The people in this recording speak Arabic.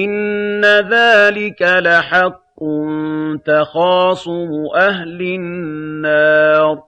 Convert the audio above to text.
إِنَّ ذَٰلِكَ لَحَقٌّ تَخَاصُمُ أَهْلِ النَّارِ